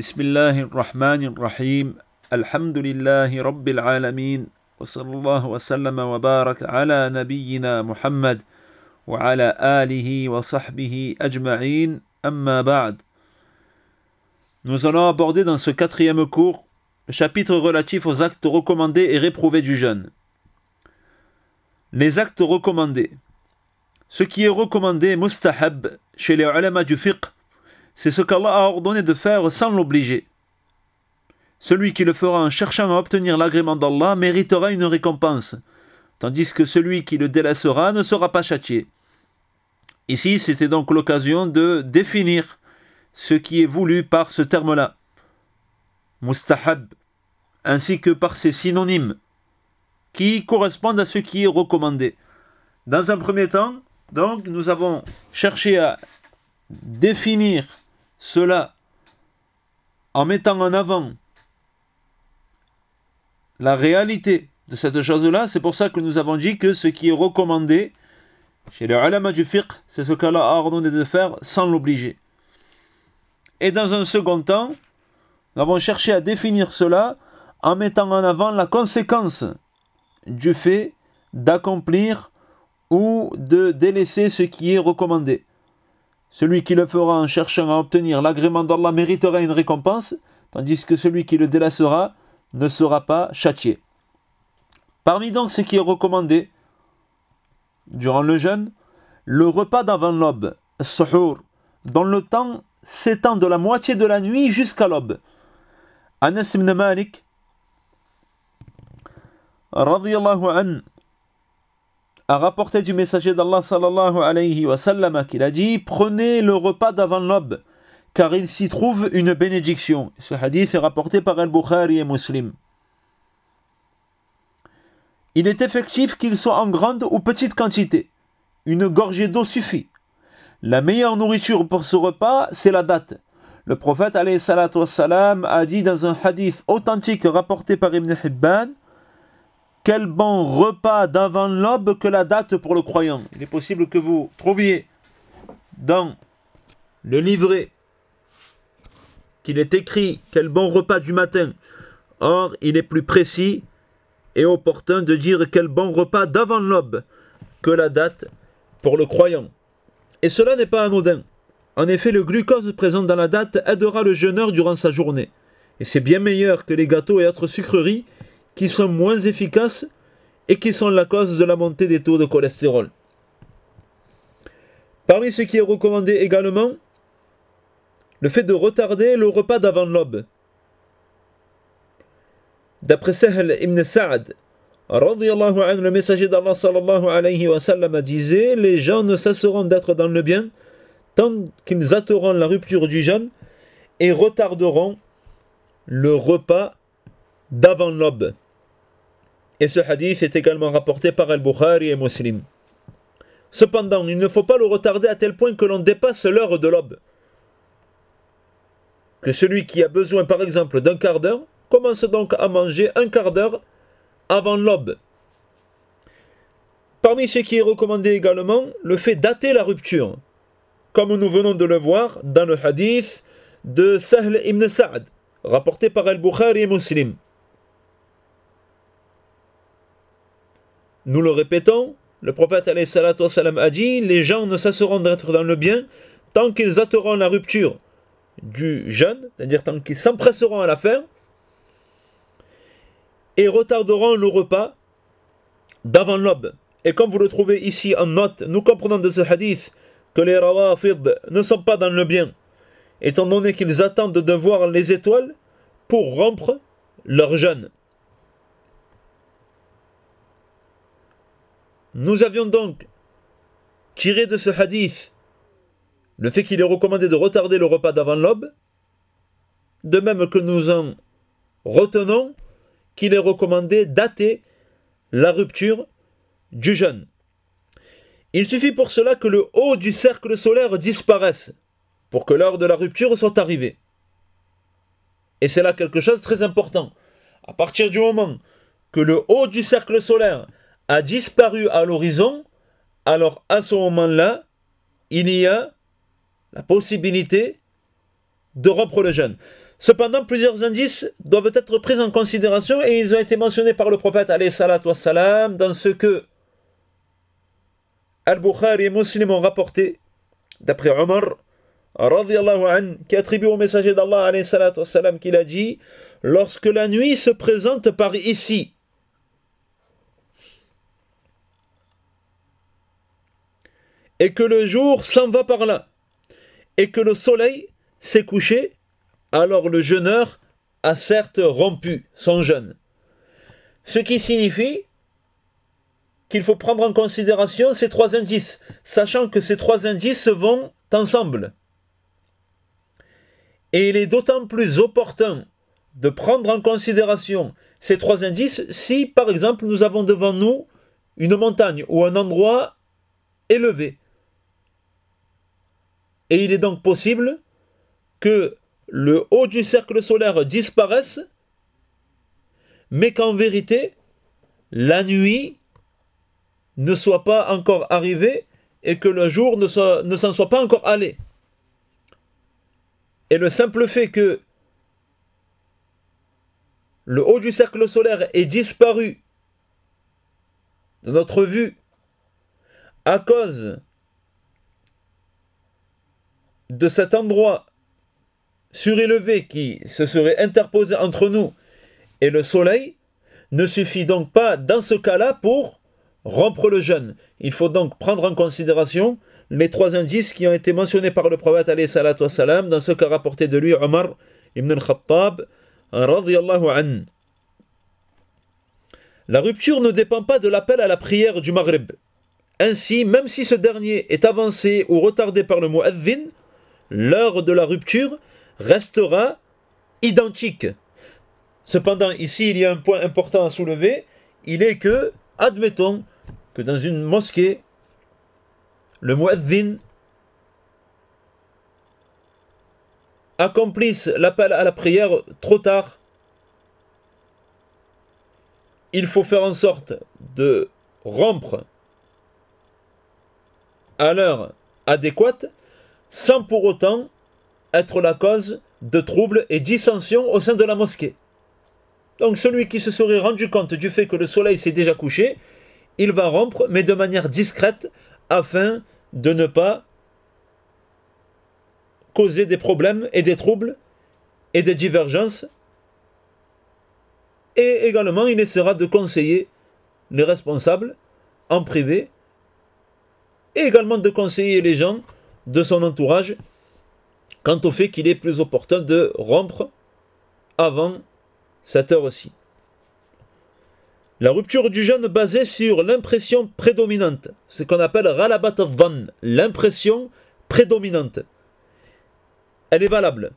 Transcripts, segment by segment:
بسم الله الرحمن الرحيم الحمد لله رب العالمين وصلى الله وسلم وبارك على نبينا محمد وعلى آله وصحبه أجمعين أما بعد Nous allons aborder dans ce quatrième cours le chapitre relatif aux actes recommandés et réprouvés du jeûne. Les actes recommandés. Ce qui est recommandé, mustahab, chez les ulama du fiqh, c'est ce qu'Allah a ordonné de faire sans l'obliger. Celui qui le fera en cherchant à obtenir l'agrément d'Allah méritera une récompense, tandis que celui qui le délaissera ne sera pas châtié. Ici, c'était donc l'occasion de définir ce qui est voulu par ce terme-là, mustahab, ainsi que par ses synonymes, qui correspondent à ce qui est recommandé. Dans un premier temps, donc, nous avons cherché à définir cela en mettant en avant la réalité de cette chose-là. C'est pour ça que nous avons dit que ce qui est recommandé chez les ulama du fiqh, c'est ce qu'Allah a ordonné de faire sans l'obliger. Et dans un second temps, nous avons cherché à définir cela en mettant en avant la conséquence du fait d'accomplir ou de délaisser ce qui est recommandé. Celui qui le fera en cherchant à obtenir l'agrément d'Allah méritera une récompense, tandis que celui qui le délaissera ne sera pas châtié. Parmi donc ce qui est recommandé durant le jeûne, le repas d'avant l'aube, suhour, dont le temps s'étend de la moitié de la nuit jusqu'à l'aube. Anas Malik, a rapporté du messager d'Allah sallallahu alayhi wa sallam qu'il a dit Prenez le repas d'avant l'aube, car il s'y trouve une bénédiction. Ce hadith est rapporté par Al-Bukhari et Muslim. Il est effectif qu'il soit en grande ou petite quantité. Une gorgée d'eau suffit. La meilleure nourriture pour ce repas, c'est la date. Le prophète a dit dans un hadith authentique rapporté par Ibn Hibban Quel bon repas d'avant l'aube que la date pour le croyant. Il est possible que vous trouviez dans le livret qu'il est écrit Quel bon repas du matin. Or, il est plus précis et opportun de dire quel bon repas d'avant l'aube que la date pour le croyant. Et cela n'est pas anodin. En effet, le glucose présent dans la date aidera le jeûneur durant sa journée. Et c'est bien meilleur que les gâteaux et autres sucreries qui sont moins efficaces et qui sont la cause de la montée des taux de cholestérol. Parmi ce qui est recommandé également, le fait de retarder le repas d'avant l'aube. D'après Sahl ibn Sa'ad, le messager d'Allah sallallahu disait Les gens ne cesseront d'être dans le bien tant qu'ils hâteront la rupture du jeûne et retarderont le repas d'avant l'aube. Et ce hadith est également rapporté par Al-Bukhari et Muslim. Cependant, il ne faut pas le retarder à tel point que l'on dépasse l'heure de l'aube. Que celui qui a besoin par exemple d'un quart d'heure commence donc à manger un quart d'heure avant l'aube. Parmi ce qui est recommandé également, le fait dater la rupture, comme nous venons de le voir dans le hadith de Sahl ibn Sa'ad, rapporté par Al-Bukhari et Muslim. Nous le répétons, le prophète a dit Les gens ne cesseront d'être dans le bien tant qu'ils hâteront la rupture du jeûne, c'est-à-dire tant qu'ils s'empresseront à la faire, et retarderont le repas d'avant l'aube. Et comme vous le trouvez ici en note, nous comprenons de ce hadith que les rawafid ne sont pas dans le bien, étant donné qu'ils attendent de voir les étoiles pour rompre leur jeûne. Nous avions donc tiré de ce hadith le fait qu'il est recommandé de retarder le repas d'avant l'aube, de même que nous en retenons qu'il est recommandé dater la rupture du jeûne. Il suffit pour cela que le haut du cercle solaire disparaisse pour que l'heure de la rupture soit arrivée. Et c'est là quelque chose de très important. À partir du moment que le haut du cercle solaire a disparu à l'horizon, alors à ce moment-là, il y a la possibilité de rompre le jeûne. Cependant, plusieurs indices doivent être pris en considération et ils ont été mentionnés par le prophète wassalam, dans ce que Al-Bukhari et Muslim ont rapporté, d'après Omar, qui attribue au messager d'Allah qu'il a dit Lorsque la nuit se présente par ici, et que le jour s'en va par là, et que le soleil s'est couché, alors le jeûneur a certes rompu son jeûne. Ce qui signifie qu'il faut prendre en considération ces trois indices, sachant que ces trois indices vont ensemble. Et il est d'autant plus opportun de prendre en considération ces trois indices si, par exemple, nous avons devant nous une montagne ou un endroit élevé. Et il est donc possible que le haut du cercle solaire disparaisse, mais qu'en vérité, la nuit ne soit pas encore arrivé et que le jour ne, s'en soit pas encore allé. Et le simple fait que le haut du cercle solaire ait disparu de notre vue à cause de cet endroit surélevé qui se serait interposé entre nous et le soleil ne suffit donc pas dans ce cas-là pour rompre le jeûne. Il faut donc prendre en considération les trois indices qui ont été mentionnés par le prophète wassalam, dans ce qu'a rapporté de lui Omar ibn al-Khattab La rupture ne dépend pas de l'appel à la prière du Maghreb. Ainsi, même si ce dernier est avancé ou retardé par le mu'adhin, l'heure de la rupture restera identique. Cependant, ici, il y a un point important à soulever, il est que, admettons, que dans une mosquée, le muezzin accomplisse l'appel à la prière trop tard, il faut faire en sorte de rompre à l'heure adéquate sans pour autant être la cause de troubles et dissensions au sein de la mosquée. Donc celui qui se serait rendu compte du fait que le soleil s'est déjà couché, il va rompre, mais de manière discrète, afin de ne pas causer des problèmes et des troubles et des divergences. Et également, il essaiera de conseiller les responsables en privé et également de conseiller les gens de son entourage quant au fait qu'il est plus opportun de rompre avant cette heure-ci. La rupture du jeûne basée sur l'impression prédominante, ce qu'on appelle ralabat van, l'impression prédominante. Elle est valable.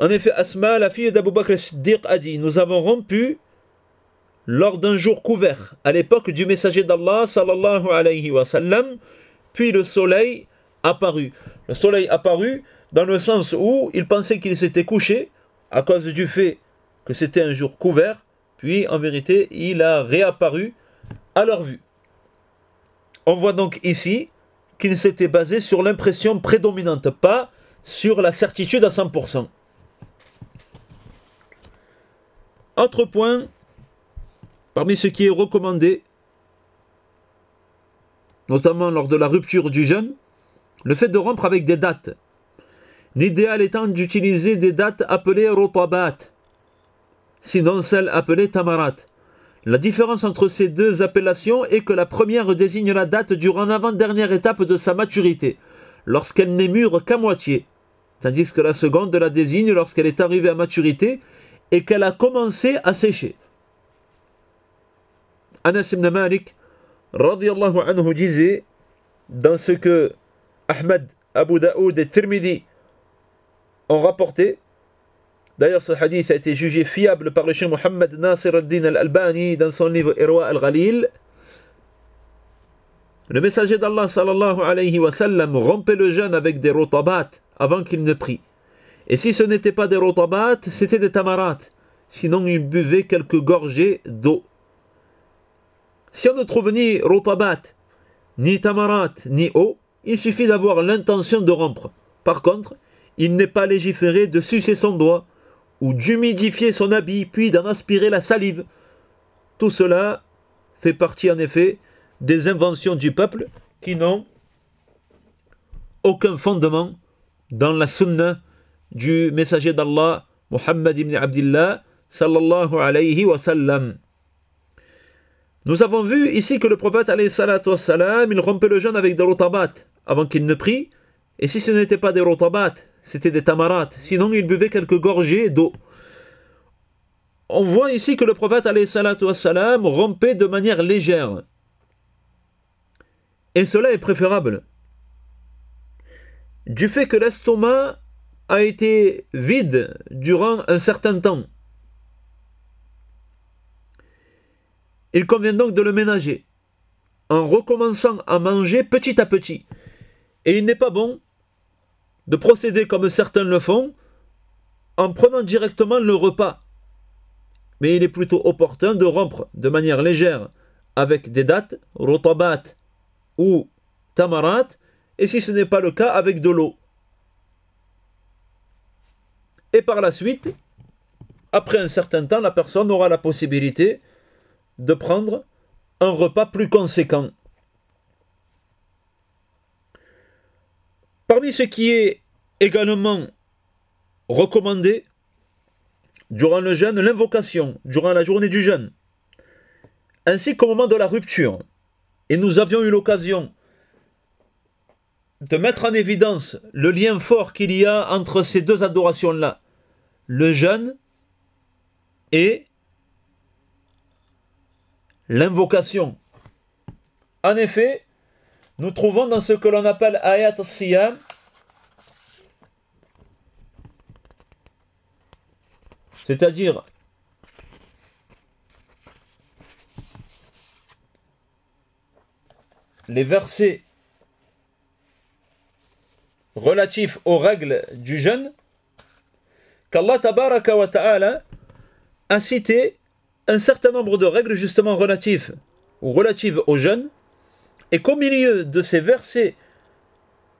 En effet, Asma, la fille d'Abu Bakr Siddiq, a dit Nous avons rompu lors d'un jour couvert, à l'époque du messager d'Allah, sallallahu alayhi wa sallam, puis le soleil Le soleil apparut dans le sens où il pensait qu'il s'était couché à cause du fait que c'était un jour couvert puis en vérité il a réapparu à leur vue. On voit donc ici qu'il s'était basé sur l'impression prédominante, pas sur la certitude à 100%. Autre point, parmi ce qui est recommandé, notamment lors de la rupture du jeûne, le fait de rompre avec des dates. L'idéal étant d'utiliser des dates appelées rotabat, sinon celle appelée Tamarat. La différence entre ces deux appellations est que la première désigne la date durant l'avant-dernière étape de sa maturité, lorsqu'elle n'est mûre qu'à moitié, tandis que la seconde la désigne lorsqu'elle est arrivée à maturité et qu'elle a commencé à sécher. Anas ibn Malik anhu disait dans ce que Ahmed, Abu Daoud et Tirmidhi ont rapporté D'ailleurs, ce hadith a été jugé fiable par le cheikh Mohammed Nasir al-Din al-Albani dans son livre Irwa al-Ghalil. Le messager d'Allah sallallahu alayhi wa sallam rompait le jeûne avec des rotabat avant qu'il ne prie. Et si ce n'était pas des rotabat, c'était des tamarat. Sinon, il buvait quelques gorgées d'eau. Si on ne trouve ni rotabat, ni tamarat, ni eau, il suffit d'avoir l'intention de rompre. Par contre, il n'est pas légiféré de sucer son doigt ou d'humidifier son habit, puis d'en aspirer la salive. Tout cela fait partie en effet des inventions du peuple qui n'ont aucun fondement dans la sunna du messager d'Allah, Muhammad ibn Abdullah, sallallahu alayhi wa. Nous avons vu ici que le prophète, alayhi salam, il rompait le jeûne avec des rotabat avant qu'il ne prie, et si ce n'était pas des rotabat, c'était des tamarats, sinon il buvait quelques gorgées d'eau. On voit ici que le prophète, alayhi salam, rompait de manière légère. Et cela est préférable. Du fait que l'estomac a été vide durant un certain temps. Il convient donc de le ménager en recommençant à manger petit à petit. Et il n'est pas bon de procéder comme certains le font en prenant directement le repas. Mais il est plutôt opportun de rompre de manière légère avec des dates, rotabat ou tamarat, et si ce n'est pas le cas, avec de l'eau. Et par la suite, après un certain temps, la personne aura la possibilité de prendre un repas plus conséquent. Parmi ce qui est également recommandé durant le jeûne, l'invocation, durant la journée du jeûne, ainsi qu'au moment de la rupture. Et nous avions eu l'occasion de mettre en évidence le lien fort qu'il y a entre ces deux adorations-là, le jeûne et l'invocation. En effet, nous trouvons dans ce que l'on appelle ayat siyam c'est-à-dire les versets relatifs aux règles du jeûne, qu'Allah ta'ala a cité un certain nombre de règles justement relatives ou relatives au jeûne, et qu'au milieu de ces versets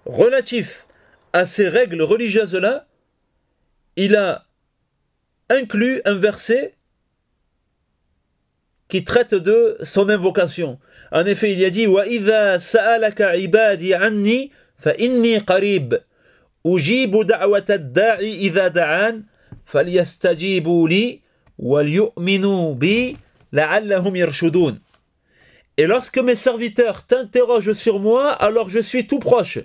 relatifs à ces règles religieuses-là, il a inclut un verset qui traite de son invocation. En effet, il y a dit Wa sa'alaka ibadi anni fa inni qarib ujibu da'wata da'i idha da'an falyastajibu li et lorsque mes serviteurs t'interrogent sur moi, alors je suis tout proche.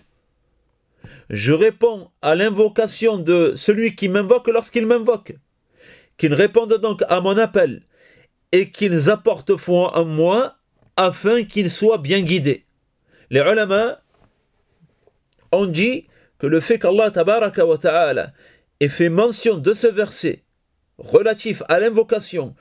Je réponds à l'invocation de celui qui m'invoque lorsqu'il m'invoque. Qu'ils répondent donc à mon appel et qu'ils apportent foi en moi afin qu'ils soient bien guidés. Les ulama ont dit que le fait qu'Allah ait fait mention de ce verset relatif à l'invocation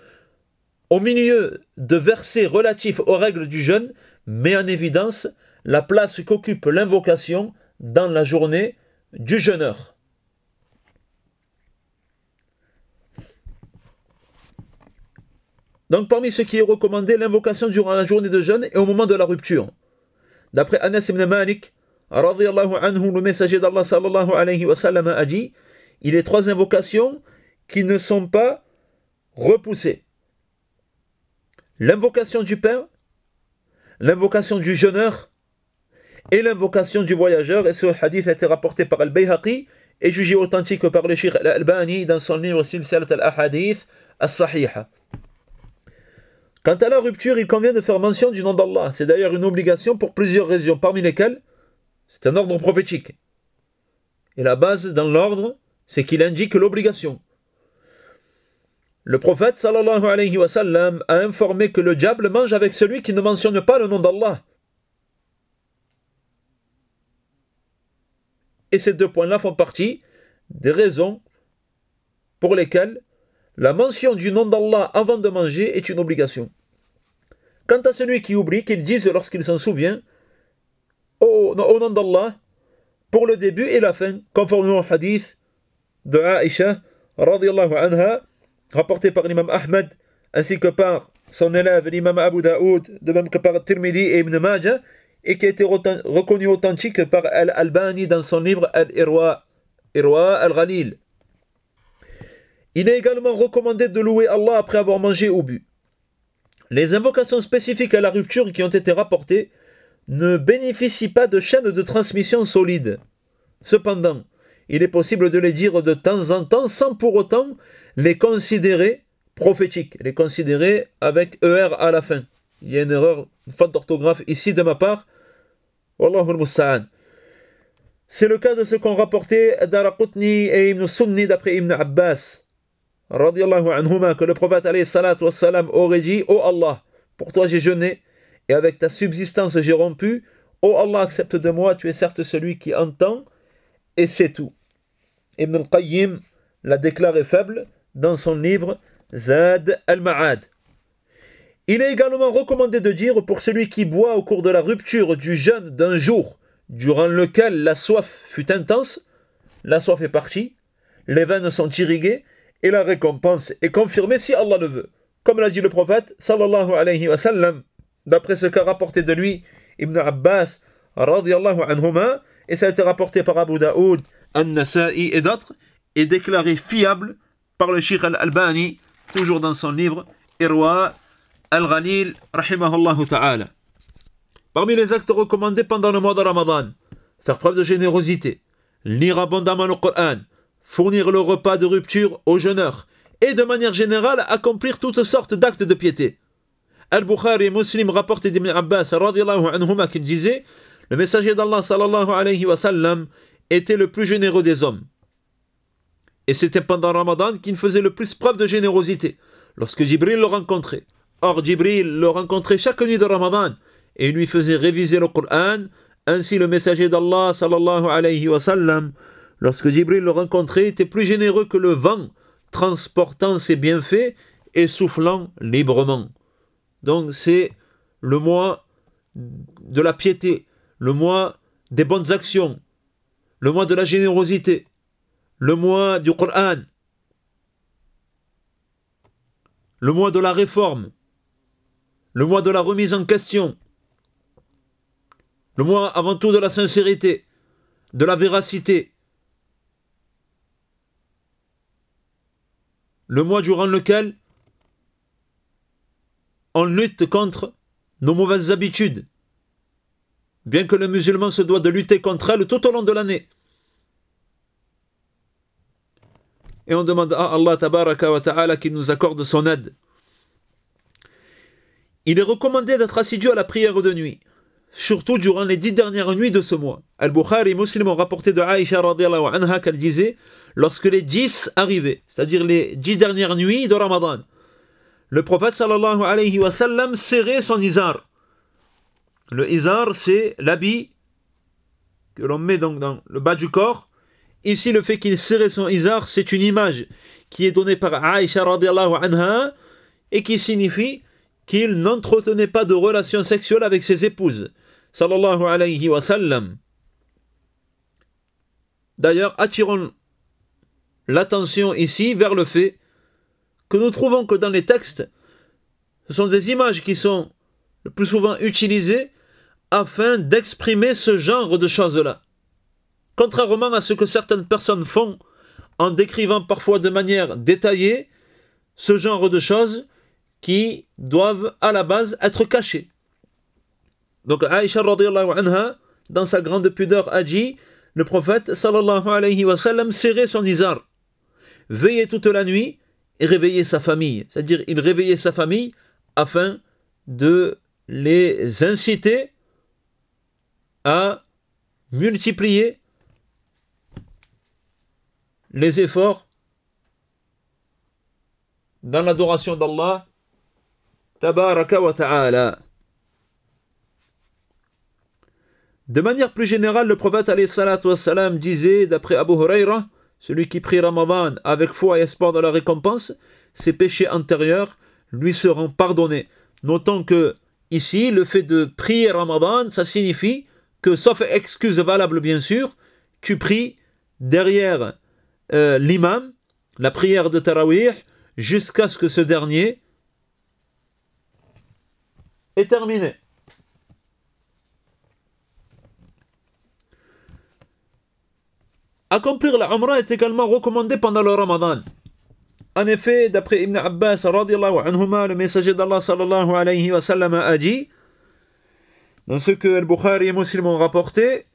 au milieu de versets relatifs aux règles du jeûne met en évidence la place qu'occupe l'invocation dans la journée du jeûneur. Donc parmi ce qui est recommandé, l'invocation durant la journée de jeûne et au moment de la rupture. D'après Anas ibn Malik, anhu, le messager d'Allah sallallahu alayhi wa a dit, il est trois invocations qui ne sont pas repoussés. L'invocation du Père, l'invocation du jeûneur et l'invocation du voyageur. Et ce hadith a été rapporté par Al-Bayhaqi et jugé authentique par le Sheikh Al-Albani dans son livre Silsalat al-Ahadith as-Sahiha. Quant à la rupture, il convient de faire mention du nom d'Allah. C'est d'ailleurs une obligation pour plusieurs raisons, parmi lesquelles c'est un ordre prophétique. Et la base dans l'ordre, c'est qu'il indique l'obligation. Le prophète a informé que le diable mange avec celui qui ne mentionne pas le nom d'Allah. Et ces deux points-là font partie des raisons pour lesquelles la mention du nom d'Allah avant de manger est une obligation. Quant à celui qui oublie, qu'il dise lorsqu'il s'en souvient, au, au nom d'Allah, pour le début et la fin, conformément au hadith de Aisha, radiallahu anha, rapporté par l'imam Ahmed, ainsi que par son élève l'imam Abu Daoud, de même que par Tirmidhi et Ibn Majah, et qui a été reconnu authentique par Al-Albani dans son livre Al-Irwa, Irwa Al-Ghalil. Il est également recommandé de louer Allah après avoir mangé ou bu. Les invocations spécifiques à la rupture qui ont été rapportées ne bénéficient pas de chaînes de transmission solides. Cependant, il est possible de les dire de temps en temps sans pour autant les considérer prophétiques, les considérer avec ER à la fin. Il y a une erreur, une faute d'orthographe ici de ma part. Wallahu musta'an. C'est le cas de ce qu'ont rapporté Daraqutni et Ibn Sunni d'après Ibn Abbas, anhuma, que le prophète wassalam, aurait dit Ô oh Allah, pour toi j'ai jeûné, et avec ta subsistance j'ai rompu. Ô oh Allah, accepte de moi, tu es certes celui qui entend, et c'est tout. Ibn al-Qayyim l'a déclaré faible dans son livre Zad al-Ma'ad. Il est également recommandé de dire pour celui qui boit au cours de la rupture du jeûne d'un jour, durant lequel la soif fut intense, la soif est partie, les veines sont irriguées, et la récompense est confirmée si Allah le veut. Comme l'a dit le prophète, sallallahu alayhi wa sallam, d'après ce qu'a rapporté de lui Ibn Abbas, radiallahu anhuma, et ça a été rapporté par Abu Daoud, An-Nasa'i et d'autres, est déclaré fiable par le Sheikh Al-Albani, toujours dans son livre Irwa Al-Ghalil. Parmi les actes recommandés pendant le mois de Ramadan, faire preuve de générosité, lire abondamment le Coran, fournir le repas de rupture aux jeûneurs, et de manière générale accomplir toutes sortes d'actes de piété. Al-Bukhari et Muslim rapportent d'Ibn Abbas anhuma qu'il disait Le messager d'Allah était le plus généreux des hommes. Et c'était pendant Ramadan qu'il faisait le plus preuve de générosité, lorsque Jibril le rencontrait. Or, Jibril le rencontrait chaque nuit de Ramadan et lui faisait réviser le Coran. Ainsi, le messager d'Allah, sallallahu alayhi lorsque Jibril le rencontrait, était plus généreux que le vent, transportant ses bienfaits et soufflant librement. Donc, c'est le mois de la piété, le mois des bonnes actions, le mois de la générosité, le mois du Coran, le mois de la réforme, le mois de la remise en question, le mois avant tout de la sincérité, de la véracité, le mois durant lequel on lutte contre nos mauvaises habitudes, bien que le musulman se doit de lutter contre elles tout au long de l'année. Et on demande à Allah ta'ala qu'il nous accorde son aide. Il est recommandé d'être assidu à la prière de nuit, surtout durant les dix dernières nuits de ce mois. Al-Bukhari et Muslim ont rapporté de Aïcha anha qu'elle disait lorsque les dix arrivaient, c'est-à-dire les dix dernières nuits de Ramadan, le prophète sallallahu alayhi wa sallam serrait son izar. Le izar, c'est l'habit que l'on met donc dans le bas du corps. Ici, le fait qu'il serrait son izar, c'est une image qui est donnée par Aïcha anha et qui signifie qu'il n'entretenait pas de relations sexuelles avec ses épouses. Sallallahu alayhi wa sallam. D'ailleurs, attirons l'attention ici vers le fait que nous trouvons que dans les textes, ce sont des images qui sont le plus souvent utilisées afin d'exprimer ce genre de choses-là. Contrairement à ce que certaines personnes font en décrivant parfois de manière détaillée ce genre de choses qui doivent à la base être cachées. Donc Aïcha anha, dans sa grande pudeur a dit, le prophète sallallahu alayhi serrait son izar, veillait toute la nuit et réveillait sa famille. C'est-à-dire il réveillait sa famille afin de les inciter à multiplier les efforts dans l'adoration d'Allah tabaraka wa ta'ala. De manière plus générale, le prophète wassalam, disait, d'après Abu Huraira, celui qui prie Ramadan avec foi et espoir de la récompense, ses péchés antérieurs lui seront pardonnés. Notons que ici, le fait de prier Ramadan, ça signifie que, sauf excuse valable bien sûr, tu pries derrière euh, l'imam, la prière de Tarawih, jusqu'à ce que ce dernier est terminé. Accomplir la Umrah est également recommandé pendant le Ramadan. En effet, d'après Ibn Abbas, anhuma, le messager d'Allah sallallahu alayhi wa a dit, dans ce que Al-Bukhari et Muslim ont rapporté,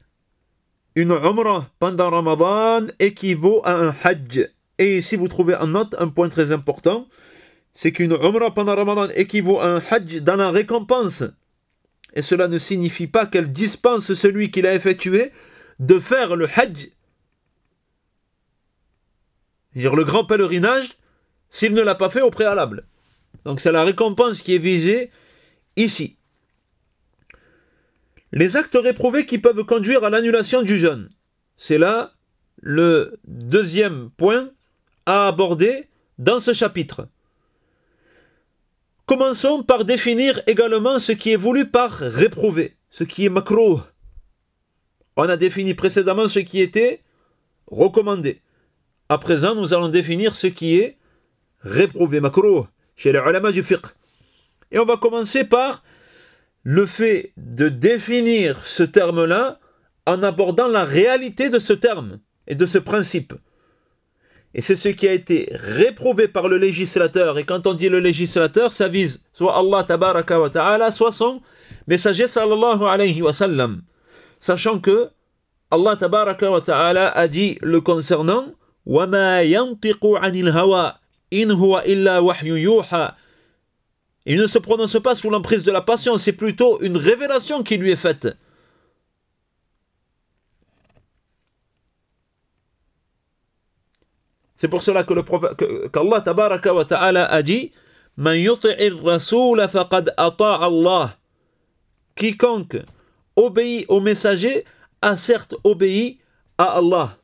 une Umrah pendant Ramadan équivaut à un Hajj. Et ici, vous trouvez en note un point très important, c'est qu'une Umrah pendant Ramadan équivaut à un Hajj dans la récompense. Et cela ne signifie pas qu'elle dispense celui qui l'a effectué de faire le Hajj. Dire le grand pèlerinage, s'il ne l'a pas fait au préalable. Donc c'est la récompense qui est visée ici. Les actes réprouvés qui peuvent conduire à l'annulation du jeûne. C'est là le deuxième point à aborder dans ce chapitre. Commençons par définir également ce qui est voulu par réprouver, ce qui est macro. On a défini précédemment ce qui était recommandé. À présent, nous allons définir ce qui est réprouvé, macro, chez les ulama du fiqh. Et on va commencer par le fait de définir ce terme-là en abordant la réalité de ce terme et de ce principe. Et c'est ce qui a été réprouvé par le législateur. Et quand on dit le législateur, ça vise soit Allah tabaraka wa ta'ala, soit son messager sallallahu alayhi wa sallam. Sachant que Allah tabaraka wa ta'ala a dit le concernant وَمَا يَنْطِقُ عَنِ الْهَوَى إِنْ هُوَ إِلَّا وَحْيُ يُوحَى il ne se prononce pas sous l'emprise de la passion, c'est plutôt une révélation qui lui est faite. C'est pour cela que le prophète, qu'Allah tabaraka wa ta'ala a dit Allah. Quiconque obéit au messager a certes obéi à Allah.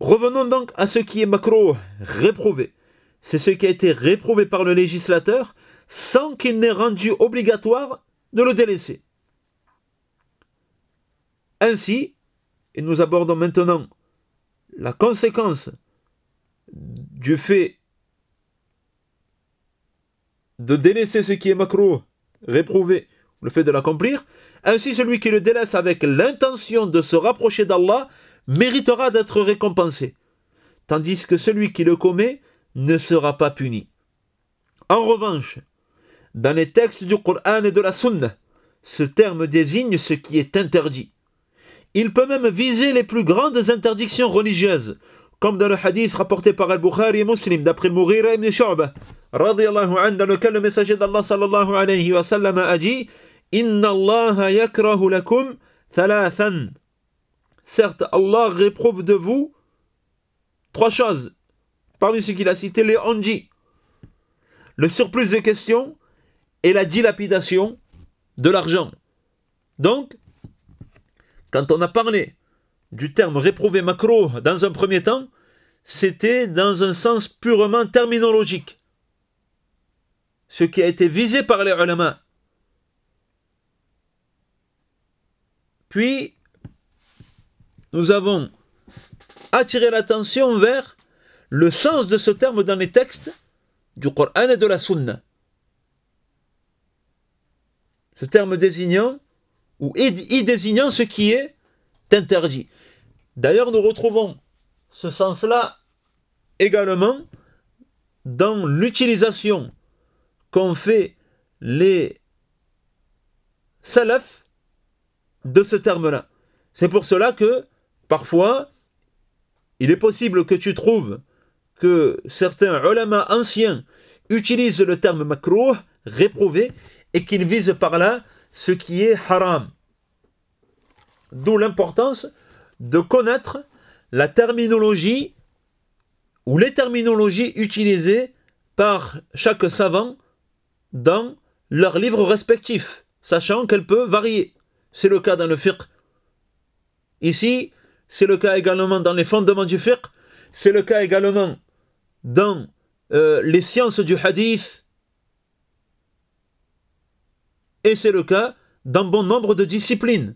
Revenons donc à ce qui est macro, réprouvé. C'est ce qui a été réprouvé par le législateur sans qu'il n'ait rendu obligatoire de le délaisser. Ainsi, et nous abordons maintenant la conséquence du fait de délaisser ce qui est macro, réprouvé, le fait de l'accomplir, ainsi celui qui le délaisse avec l'intention de se rapprocher d'Allah méritera d'être récompensé, tandis que celui qui le commet ne sera pas puni. En revanche, dans les textes du Coran et de la Sunna, ce terme désigne ce qui est interdit. Il peut même viser les plus grandes interdictions religieuses, comme dans le hadith rapporté par Al-Bukhari et Muslim d'après Mughira ibn Shu'bah, dans lequel le messager d'Allah sallallahu alayhi wa sallam a dit Inna Allah yakrahu lakum thalathan. Certes, Allah réprouve de vous trois choses. Parmi ce qu'il a cité, les onji, le surplus de questions et la dilapidation de l'argent. Donc, quand on a parlé du terme réprouvé macro dans un premier temps, c'était dans un sens purement terminologique. Ce qui a été visé par les ulama. Puis, nous avons attiré l'attention vers le sens de ce terme dans les textes du Coran et de la Sunna. Ce terme désignant ou y désignant ce qui est interdit. D'ailleurs, nous retrouvons ce sens-là également dans l'utilisation qu'ont fait les salafs de ce terme-là. C'est pour cela que, parfois, il est possible que tu trouves que certains ulama anciens utilisent le terme makruh, réprouvé, et qu'ils visent par là ce qui est haram. D'où l'importance de connaître la terminologie ou les terminologies utilisées par chaque savant dans leurs livres respectifs, sachant qu'elle peut varier. C'est le cas dans le fiqh. Ici, c'est le cas également dans les fondements du fiqh, c'est le cas également dans euh, les sciences du hadith, et c'est le cas dans bon nombre de disciplines.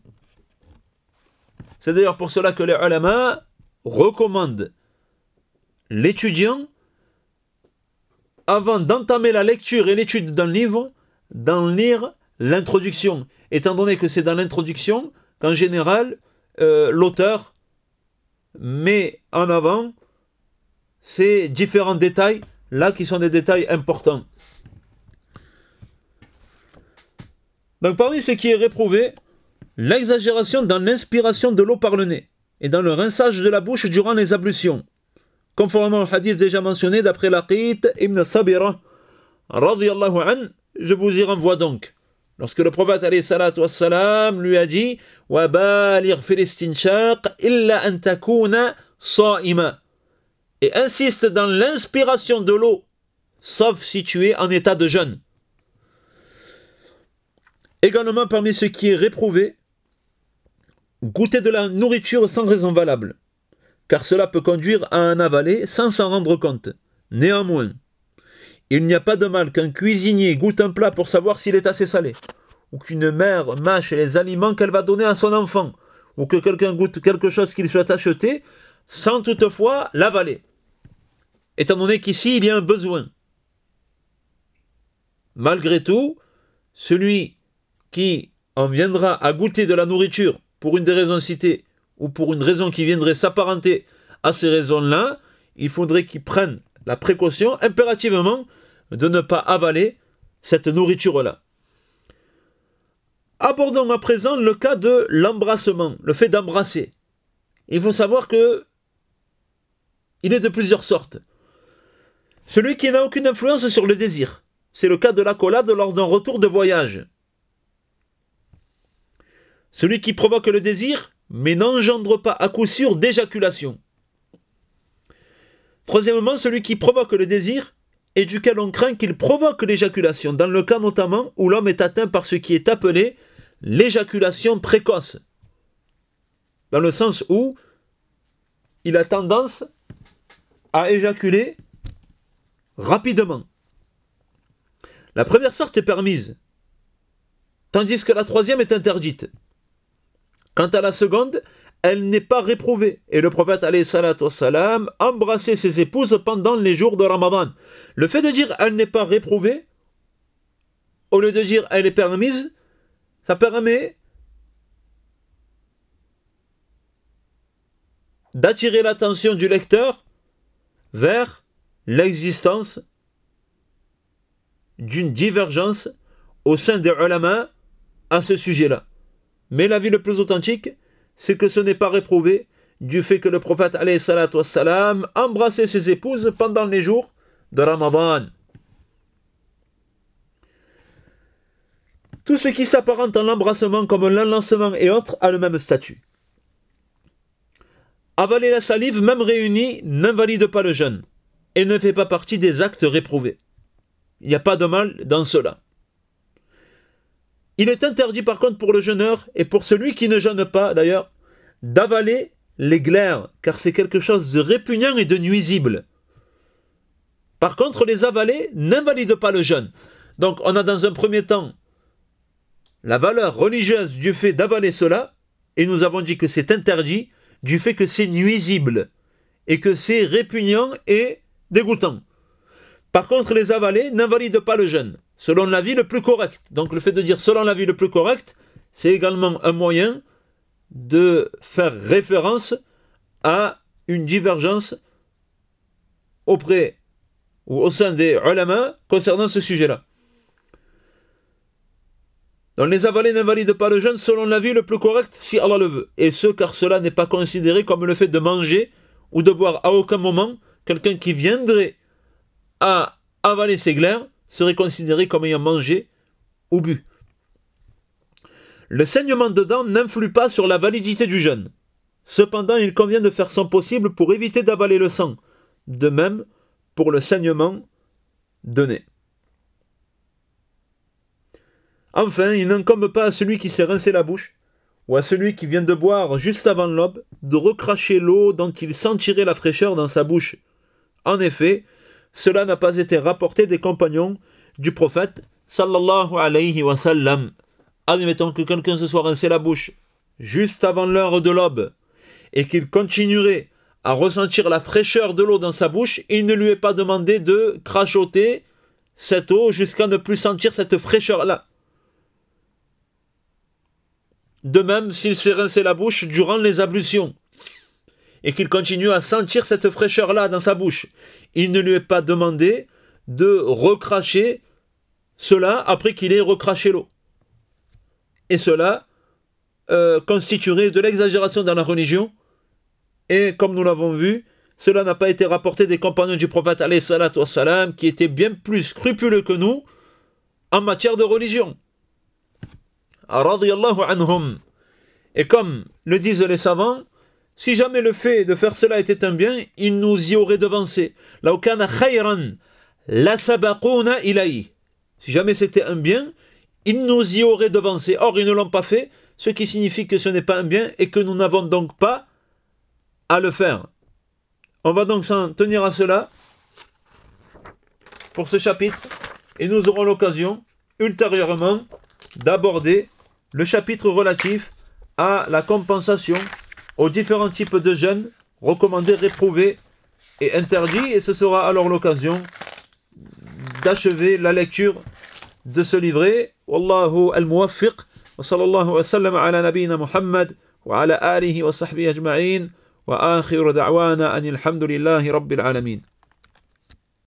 C'est d'ailleurs pour cela que les ulama recommandent l'étudiant, avant d'entamer la lecture et l'étude d'un livre, d'en lire l'introduction, étant donné que c'est dans l'introduction qu'en général euh, l'auteur met en avant ces différents détails là qui sont des détails importants. Donc parmi ce qui est réprouvé, l'exagération dans l'inspiration de l'eau par le nez et dans le rinçage de la bouche durant les ablutions. Conformément au hadith déjà mentionné d'après Laqit ibn Sabira, radiallahu an, je vous y renvoie donc. Lorsque le prophète lui a dit illa an et insiste dans l'inspiration de l'eau, sauf si tu es en état de jeûne. Également parmi ceux qui est réprouvé, goûter de la nourriture sans raison valable, car cela peut conduire à un avaler sans s'en rendre compte. Néanmoins, il n'y a pas de mal qu'un cuisinier goûte un plat pour savoir s'il est assez salé, ou qu'une mère mâche les aliments qu'elle va donner à son enfant, ou que quelqu'un goûte quelque chose qu'il souhaite acheter, sans toutefois l'avaler, étant donné qu'ici il y a un besoin. Malgré tout, celui qui en viendra à goûter de la nourriture pour une des raisons citées ou pour une raison qui viendrait s'apparenter à ces raisons-là, il faudrait qu'il prenne la précaution impérativement de ne pas avaler cette nourriture-là. Abordons à présent le cas de l'embrassement, le fait d'embrasser. Il faut savoir que il est de plusieurs sortes. Celui qui n'a aucune influence sur le désir, c'est le cas de l'accolade lors d'un retour de voyage. Celui qui provoque le désir, mais n'engendre pas à coup sûr d'éjaculation. Troisièmement, celui qui provoque le désir et duquel on craint qu'il provoque l'éjaculation, dans le cas notamment où l'homme est atteint par ce qui est appelé l'éjaculation précoce. Dans le sens où il a tendance à éjaculer rapidement. La première sorte est permise, tandis que la troisième est interdite. Quant à la seconde, elle n'est pas réprouvée. Et le prophète salam embrassait ses épouses pendant les jours de Ramadan. Le fait de dire elle n'est pas réprouvée, au lieu de dire elle est permise, ça permet d'attirer l'attention du lecteur vers l'existence d'une divergence au sein des ulama à ce sujet-là. Mais l'avis le plus authentique, c'est que ce n'est pas réprouvé du fait que le prophète wassalam, embrassait ses épouses pendant les jours de Ramadan. Tout ce qui s'apparente en l'embrassement comme l'enlancement et autres a le même statut. Avaler la salive, même réunie, n'invalide pas le jeûne et ne fait pas partie des actes réprouvés. Il n'y a pas de mal dans cela. Il est interdit par contre pour le jeûneur et pour celui qui ne jeûne pas d'ailleurs d'avaler les glaires, car c'est quelque chose de répugnant et de nuisible. Par contre, les avaler n'invalident pas le jeûne. Donc on a dans un premier temps la valeur religieuse du fait d'avaler cela, et nous avons dit que c'est interdit du fait que c'est nuisible, et que c'est répugnant et dégoûtant. Par contre, les avaler n'invalident pas le jeûne selon l'avis le plus correct. Donc le fait de dire selon l'avis le plus correct, c'est également un moyen de faire référence à une divergence auprès ou au sein des ulama concernant ce sujet-là. Donc les avalés n'invalident pas le jeûne selon l'avis le plus correct si Allah le veut. Et ce car cela n'est pas considéré comme le fait de manger ou de boire à aucun moment quelqu'un qui viendrait à avaler ses glaires serait considéré comme ayant mangé ou bu. Le saignement de dents n'influe pas sur la validité du jeûne. Cependant, il convient de faire son possible pour éviter d'avaler le sang. De même pour le saignement de nez. Enfin, il n'incombe pas à celui qui s'est rincé la bouche, ou à celui qui vient de boire juste avant l'aube, de recracher l'eau dont il sentirait la fraîcheur dans sa bouche. En effet, cela n'a pas été rapporté des compagnons du prophète sallallahu alayhi wa sallam. Admettons que quelqu'un se soit rincé la bouche juste avant l'heure de l'aube et qu'il continuerait à ressentir la fraîcheur de l'eau dans sa bouche, il ne lui est pas demandé de crachoter cette eau jusqu'à ne plus sentir cette fraîcheur-là. De même, s'il s'est rincé la bouche durant les ablutions et qu'il continue à sentir cette fraîcheur-là dans sa bouche. Il ne lui est pas demandé de recracher cela après qu'il ait recraché l'eau. Et cela euh, constituerait de l'exagération dans la religion. Et comme nous l'avons vu, cela n'a pas été rapporté des compagnons du prophète wassalam, qui étaient bien plus scrupuleux que nous en matière de religion. Et comme le disent les savants, si jamais le fait de faire cela était un bien, il nous y aurait devancé. Si jamais c'était un bien, il nous y aurait devancé. Or, ils ne l'ont pas fait, ce qui signifie que ce n'est pas un bien et que nous n'avons donc pas à le faire. On va donc s'en tenir à cela pour ce chapitre et nous aurons l'occasion ultérieurement d'aborder le chapitre relatif à la compensation aux différents types de jeûnes recommandés, réprouvés et interdits. Et ce sera alors l'occasion d'achever la lecture de ce livret. Wallahu al-muwaffiq. Wa sallallahu wa sallam ala nabina Muhammad wa ala alihi wa sahbihi ajma'in. Wa akhiru da'wana anil hamdulillahi rabbil alamin.